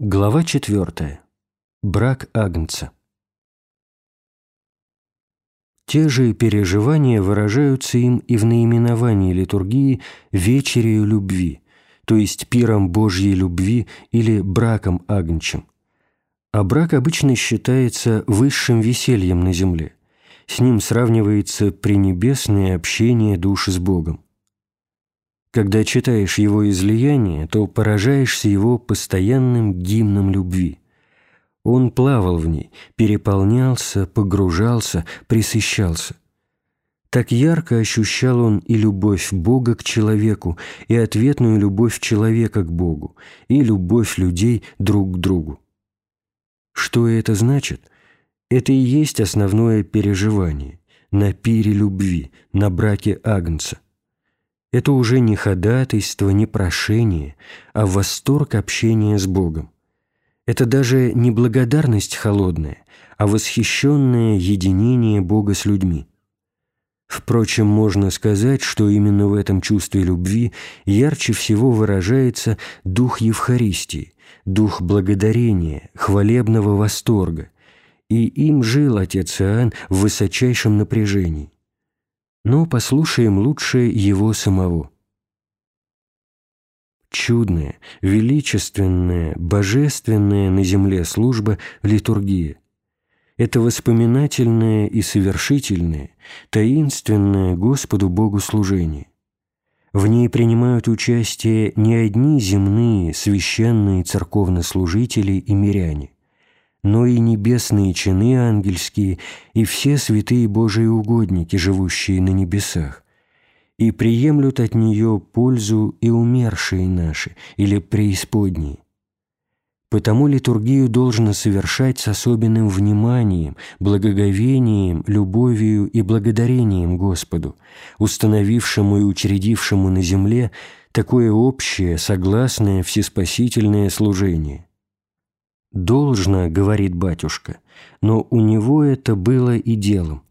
Глава 4. Брак Агнца. Те же переживания выражаются им и в наименовании литургии «вечерию любви», то есть пиром Божьей любви или браком Агнчем. А брак обычно считается высшим весельем на земле. С ним сравнивается пренебесное общение душ с Богом. Когда читаешь его излияние, то поражаешься его постоянным гимном любви. Он плавал в ней, переполнялся, погружался, присыщался. Так ярко ощущал он и любовь Бога к человеку, и ответную любовь человека к Богу, и любовь людей друг к другу. Что это значит? Это и есть основное переживание на пире любви, на браке Агнца. Это уже не ходатайство, не прошение, а восторг общения с Богом. Это даже не благодарность холодная, а восхищенное единение Бога с людьми. Впрочем, можно сказать, что именно в этом чувстве любви ярче всего выражается дух Евхаристии, дух благодарения, хвалебного восторга, и им жил отец Иоанн в высочайшем напряжении но послушаем лучше его самого. Чудная, величественная, божественная на земле служба литургия – это воспоминательное и совершительное, таинственное Господу Богу служение. В ней принимают участие не одни земные священные церковнослужители и миряне, но и небесные чины ангельские, и все святые Божии угодники, живущие на небесах, и приемлют от нее пользу и умершие наши, или преисподние. Потому литургию должно совершать с особенным вниманием, благоговением, любовью и благодарением Господу, установившему и учредившему на земле такое общее, согласное, всеспасительное служение. «Должно», — говорит батюшка, но у него это было и делом.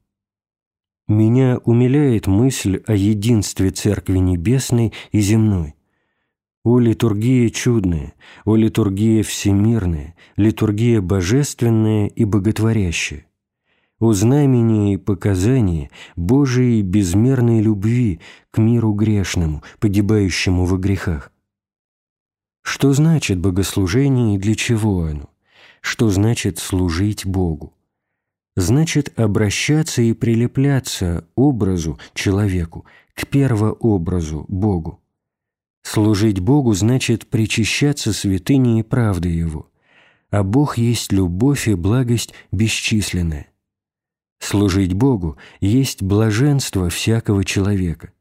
Меня умиляет мысль о единстве Церкви Небесной и земной. О литургия чудная, о литургия всемирная, литургия божественная и боготворящая, о знамение и показание Божией безмерной любви к миру грешному, погибающему во грехах. Что значит богослужение и для чего оно? Что значит служить Богу? Значит обращаться и прилепляться образу, человеку, к первообразу, Богу. Служить Богу значит причащаться святыней и правды Его, а Бог есть любовь и благость бесчисленная. Служить Богу есть блаженство всякого человека.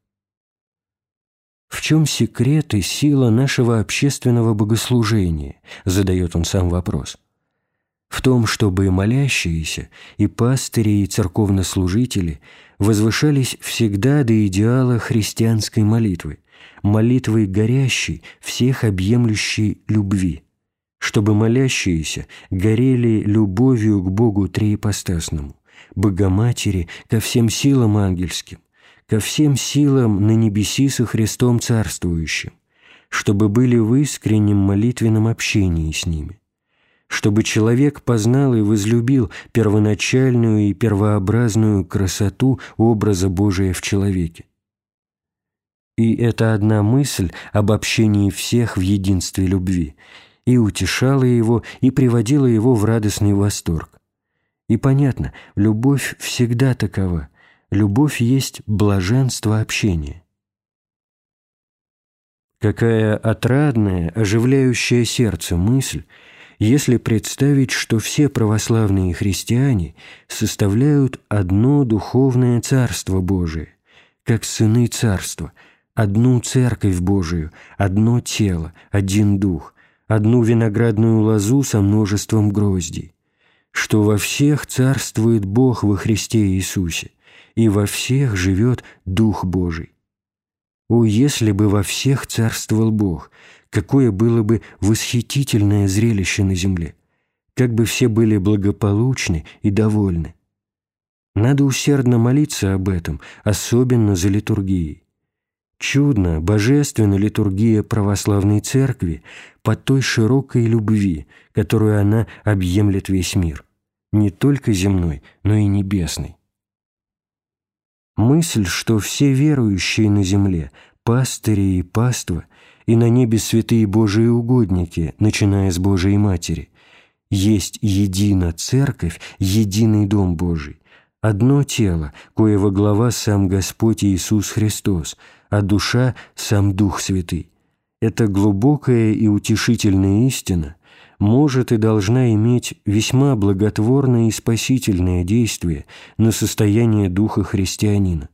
В чем секрет и сила нашего общественного богослужения, задает он сам вопрос. В том, чтобы молящиеся, и пастыри, и церковнослужители возвышались всегда до идеала христианской молитвы, молитвы горящей, всех объемлющей любви, чтобы молящиеся горели любовью к Богу Триипостасному, Богоматери ко всем силам ангельским, ко всем силам на небеси со Христом царствующим, чтобы были в искреннем молитвенном общении с ними, чтобы человек познал и возлюбил первоначальную и первообразную красоту образа Божия в человеке. И это одна мысль об общении всех в единстве любви и утешала его, и приводила его в радостный восторг. И понятно, любовь всегда такова – любовь есть блаженство общения. Какая отрадная, оживляющая сердце мысль, если представить, что все православные христиане составляют одно духовное Царство Божие, как сыны Царства, одну Церковь Божию, одно тело, один Дух, одну виноградную лозу со множеством гроздей, что во всех царствует Бог во Христе Иисусе, и во всех живет Дух Божий. О, если бы во всех царствовал Бог, какое было бы восхитительное зрелище на земле, как бы все были благополучны и довольны. Надо усердно молиться об этом, особенно за литургией. Чудно, божественна литургия православной церкви по той широкой любви, которую она объемлет весь мир, не только земной, но и небесный. Мысль, что все верующие на земле, пастыри и паства, и на небе святые Божии угодники, начиная с Божией Матери, есть едина Церковь, единый Дом Божий, одно тело, коего глава сам Господь Иисус Христос, а душа – сам Дух Святый. Эта глубокая и утешительная истина может и должна иметь весьма благотворное и спасительное действие на состояние духа христианина.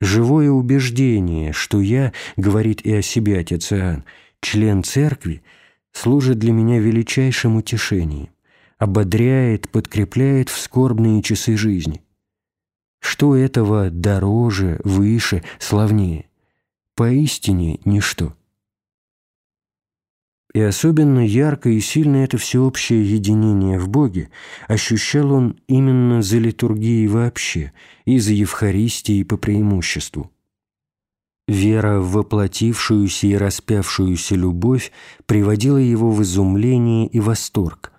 Живое убеждение, что я, говорит и о себе отец Иоанн, член церкви, служит для меня величайшим утешением, ободряет, подкрепляет в скорбные часы жизни. Что этого дороже, выше, славнее? Поистине ничто. И особенно ярко и сильно это всеобщее единение в Боге ощущал он именно за литургией вообще и за Евхаристией по преимуществу. Вера в воплотившуюся и распявшуюся любовь приводила его в изумление и восторг.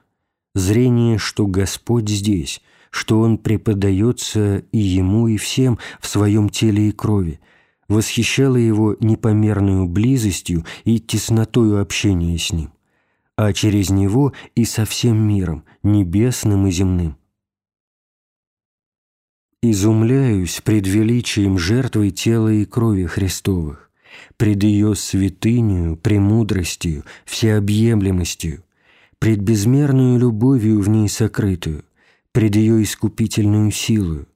Зрение, что Господь здесь, что Он преподается и Ему, и всем в Своем теле и крови – восхищала его непомерную близостью и теснотою общения с ним, а через него и со всем миром, небесным и земным. Изумляюсь пред величием жертвы тела и крови Христовых, пред ее святынью, премудростью, всеобъемлемостью, пред безмерную любовью в ней сокрытую, пред ее искупительную силою,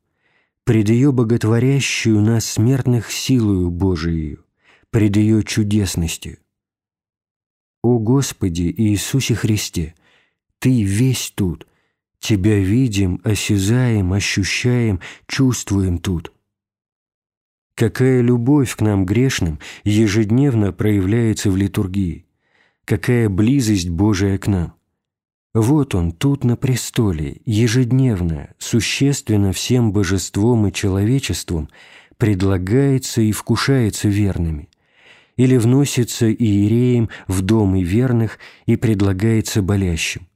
пред ее боготворящую нас смертных силою Божией, пред ее чудесностью. О Господи Иисусе Христе, Ты весь тут, Тебя видим, осязаем, ощущаем, чувствуем тут. Какая любовь к нам грешным ежедневно проявляется в литургии, какая близость Божия к нам. Вот он тут на престоле, ежедневно, существенно всем божеством и человечеством предлагается и вкушается верными, или вносится иереем в дом и верных и предлагается болящим.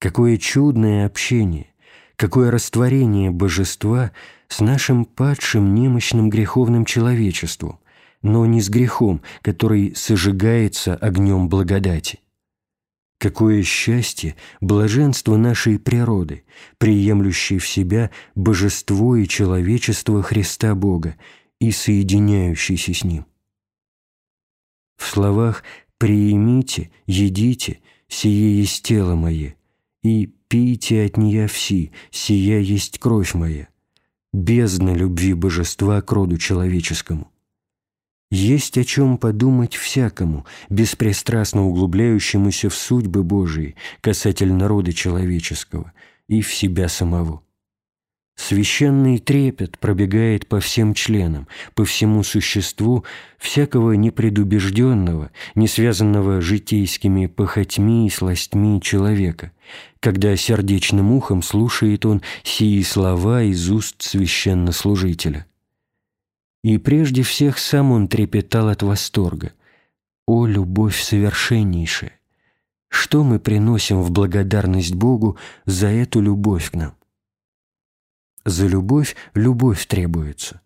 Какое чудное общение, какое растворение божества с нашим падшим немощным греховным человечеством, но не с грехом, который сожигается огнем благодати. Какое счастье, блаженство нашей природы, приемлющей в себя божество и человечество Христа Бога и соединяющейся с Ним. В словах «приимите, едите, сие есть тело мое», и «пейте от нея все, сия есть кровь моя», бездна любви божества к роду человеческому. Есть о чем подумать всякому, беспристрастно углубляющемуся в судьбы Божии касательно рода человеческого и в себя самого. Священный трепет пробегает по всем членам, по всему существу всякого непредубежденного, не связанного житейскими похотьми и сластьми человека, когда сердечным ухом слушает он сии слова из уст священнослужителя. И прежде всех сам он трепетал от восторга. «О, любовь совершеннейшая! Что мы приносим в благодарность Богу за эту любовь к нам?» За любовь любовь требуется.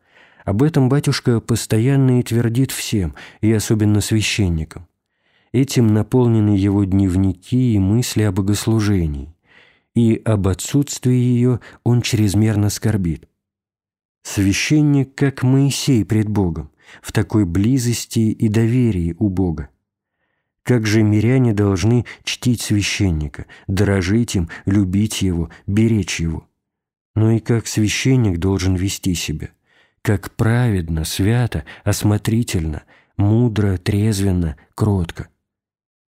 Об этом батюшка постоянно и твердит всем, и особенно священникам. Этим наполнены его дневники и мысли о богослужении, и об отсутствии ее он чрезмерно скорбит. Священник, как Моисей пред Богом, в такой близости и доверии у Бога. Как же миряне должны чтить священника, дорожить им, любить его, беречь его. Но и как священник должен вести себя, как праведно, свято, осмотрительно, мудро, трезвенно, кротко.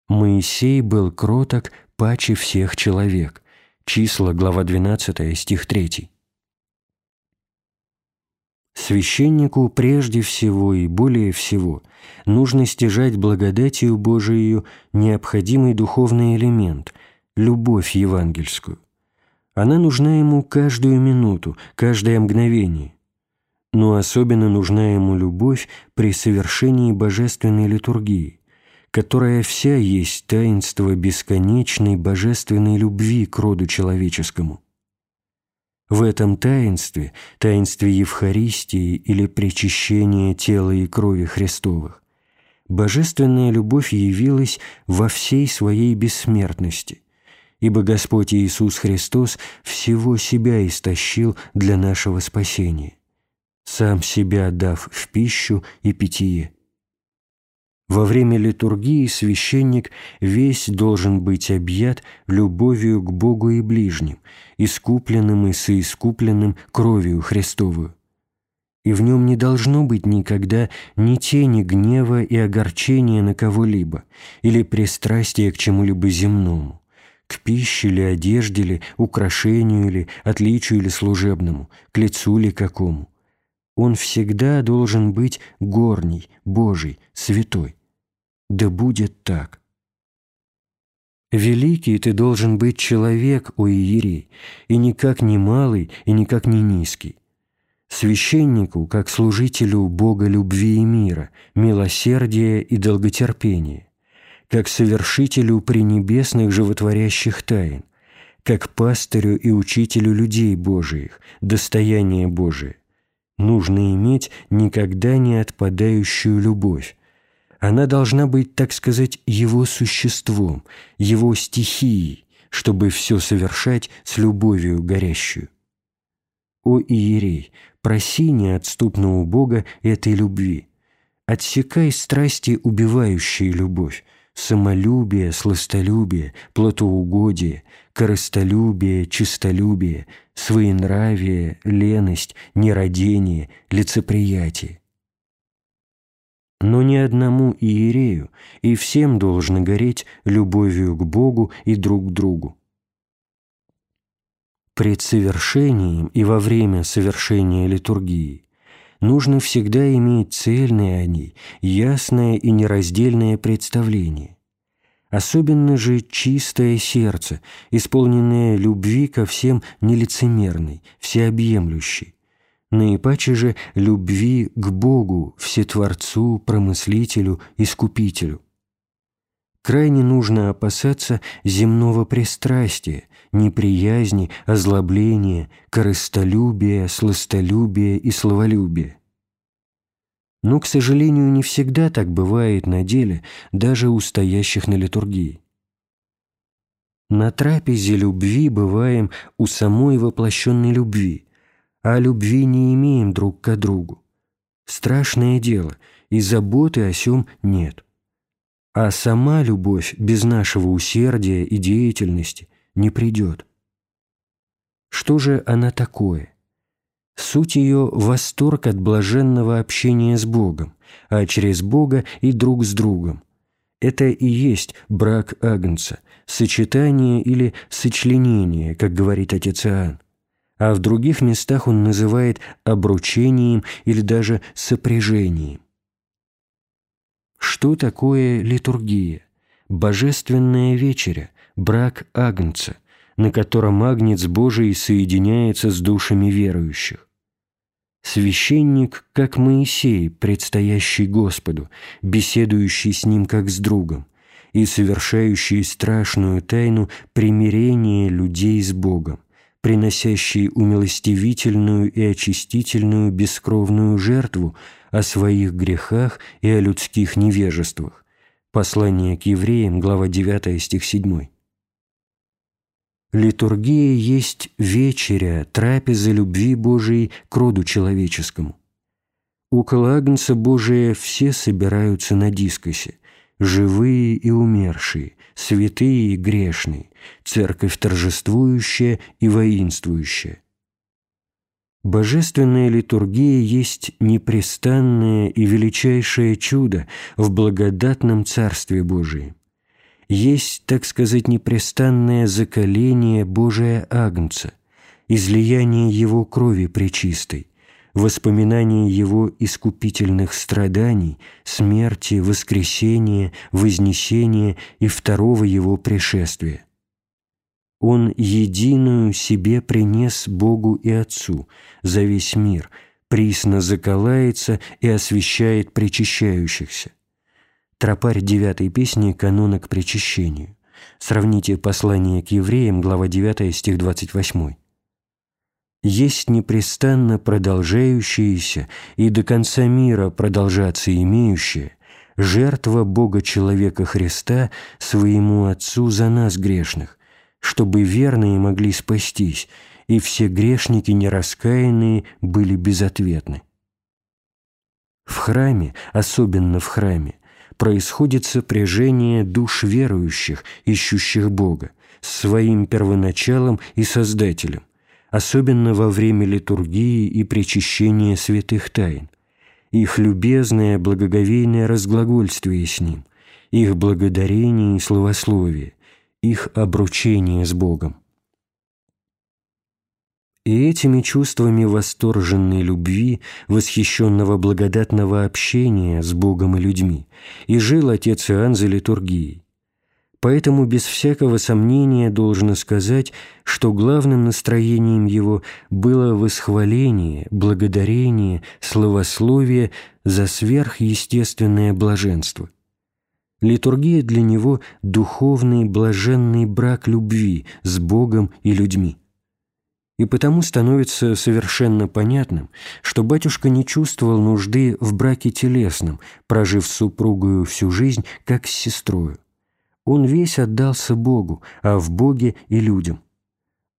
Моисей был кроток паче всех человек. Числа, глава 12, стих 3. Священнику прежде всего и более всего нужно стяжать благодатью Божией необходимый духовный элемент – любовь евангельскую. Она нужна ему каждую минуту, каждое мгновение. но особенно нужна ему любовь при совершении божественной литургии, которая вся есть таинство бесконечной божественной любви к роду человеческому. В этом таинстве, таинстве Евхаристии или причащения тела и крови Христовых, божественная любовь явилась во всей своей бессмертности, ибо Господь Иисус Христос всего себя истощил для нашего спасения, сам себя дав в пищу и питье. Во время литургии священник весь должен быть объят любовью к Богу и ближним, искупленным и соискупленным кровью Христовую. И в нем не должно быть никогда ни тени гнева и огорчения на кого-либо или пристрастия к чему-либо земному, к пище ли, одежде ли, украшению ли, отличию ли служебному, к лицу ли какому. Он всегда должен быть горний, Божий, святой. Да будет так. Великий ты должен быть человек, о Иерей, и никак не малый, и никак не низкий. Священнику, как служителю Бога любви и мира, милосердия и долготерпения, как совершителю пренебесных животворящих тайн, как пастырю и учителю людей Божиих, достояние Божие, нужно иметь никогда не отпадающую любовь, она должна быть, так сказать, его существом, его стихией, чтобы все совершать с любовью горящую. О Иерей, проси неотступно у Бога этой любви. Отсекай страсти, убивающие любовь, самолюбие, сластолюбие, плотоугодие, корыстолюбие, чистолюбие, своенравие, леность, нерадение, лицеприятие но ни одному иерею, и всем должно гореть любовью к Богу и друг к другу. Пред совершением и во время совершения литургии нужно всегда иметь цельное о ней, ясное и нераздельное представление. Особенно же чистое сердце, исполненное любви ко всем нелицемерной, всеобъемлющей, наипаче же любви к Богу, Всетворцу, Промыслителю, Искупителю. Крайне нужно опасаться земного пристрастия, неприязни, озлобления, корыстолюбия, сластолюбия и словолюбия. Но, к сожалению, не всегда так бывает на деле, даже у стоящих на литургии. На трапезе любви бываем у самой воплощенной любви, а любви не имеем друг к другу. Страшное дело, и заботы о сем нет. А сама любовь без нашего усердия и деятельности не придет. Что же она такое? Суть ее – восторг от блаженного общения с Богом, а через Бога и друг с другом. Это и есть брак Агнца, сочетание или сочленение, как говорит отец Иоанн а в других местах он называет обручением или даже сопряжением. Что такое литургия? Божественная вечеря, брак Агнца, на котором Агнец Божий соединяется с душами верующих. Священник, как Моисей, предстоящий Господу, беседующий с ним как с другом, и совершающий страшную тайну примирения людей с Богом приносящий умилостивительную и очистительную бескровную жертву о своих грехах и о людских невежествах. Послание к евреям, глава 9, стих 7. Литургия есть вечеря, трапеза любви Божией к роду человеческому. Около Агнца Божия все собираются на дискосе, живые и умершие, святые и грешные, церковь торжествующая и воинствующая. Божественная литургия есть непрестанное и величайшее чудо в благодатном Царстве Божием. Есть, так сказать, непрестанное закаление Божия Агнца, излияние Его крови пречистой, воспоминание Его искупительных страданий, смерти, воскресения, вознесения и второго Его пришествия. Он единую себе принес Богу и Отцу за весь мир, присно заколается и освящает причащающихся. Тропарь девятой песни «Канона к причащению». Сравните послание к евреям, глава 9, стих 28. «Есть непрестанно продолжающиеся и до конца мира продолжаться имеющие жертва Бога человека Христа своему Отцу за нас грешных, чтобы верные могли спастись, и все грешники нераскаянные были безответны. В храме, особенно в храме, происходит сопряжение душ верующих, ищущих Бога, с своим первоначалом и Создателем, особенно во время литургии и причащения святых тайн, их любезное благоговейное разглагольствие с Ним, их благодарение и словословие, их обручение с Богом. И этими чувствами восторженной любви, восхищенного благодатного общения с Богом и людьми, и жил отец Иоанн за литургией. Поэтому без всякого сомнения должно сказать, что главным настроением его было восхваление, благодарение, словословие за сверхъестественное блаженство. Литургия для него – духовный блаженный брак любви с Богом и людьми. И потому становится совершенно понятным, что батюшка не чувствовал нужды в браке телесном, прожив с супругою всю жизнь, как с сестрою. Он весь отдался Богу, а в Боге и людям.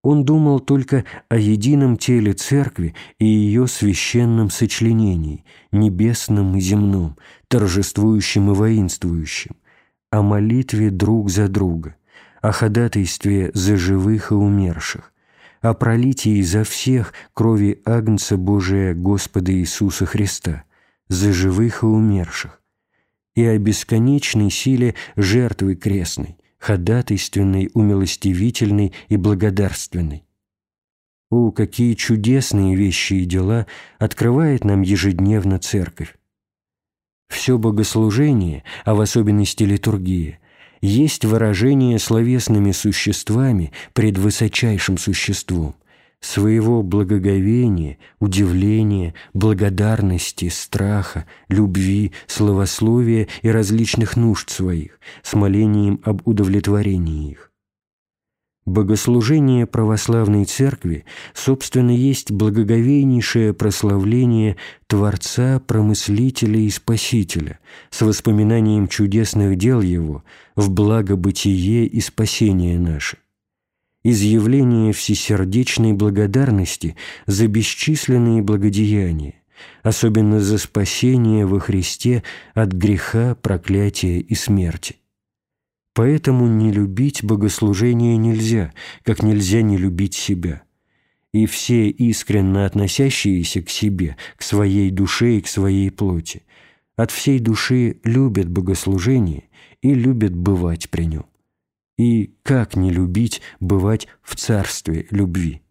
Он думал только о едином теле Церкви и ее священном сочленении, небесном и земном, торжествующем и воинствующем, о молитве друг за друга, о ходатайстве за живых и умерших, о пролитии за всех крови Агнца Божия Господа Иисуса Христа, за живых и умерших, и о бесконечной силе жертвы крестной, ходатайственной, умилостивительной и благодарственной. О, какие чудесные вещи и дела открывает нам ежедневно Церковь! Все богослужение, а в особенности литургия, есть выражение словесными существами пред высочайшим существом, своего благоговения, удивления, благодарности, страха, любви, словословия и различных нужд своих, с молением об удовлетворении их. Богослужение православной церкви, собственно, есть благоговейнейшее прославление Творца, Промыслителя и Спасителя с воспоминанием чудесных дел Его в благо бытие и спасение наше. Изъявление всесердечной благодарности за бесчисленные благодеяния, особенно за спасение во Христе от греха, проклятия и смерти. Поэтому не любить богослужение нельзя, как нельзя не любить себя. И все искренно относящиеся к себе, к своей душе и к своей плоти, от всей души любят богослужение и любят бывать при нем. И как не любить бывать в царстве любви?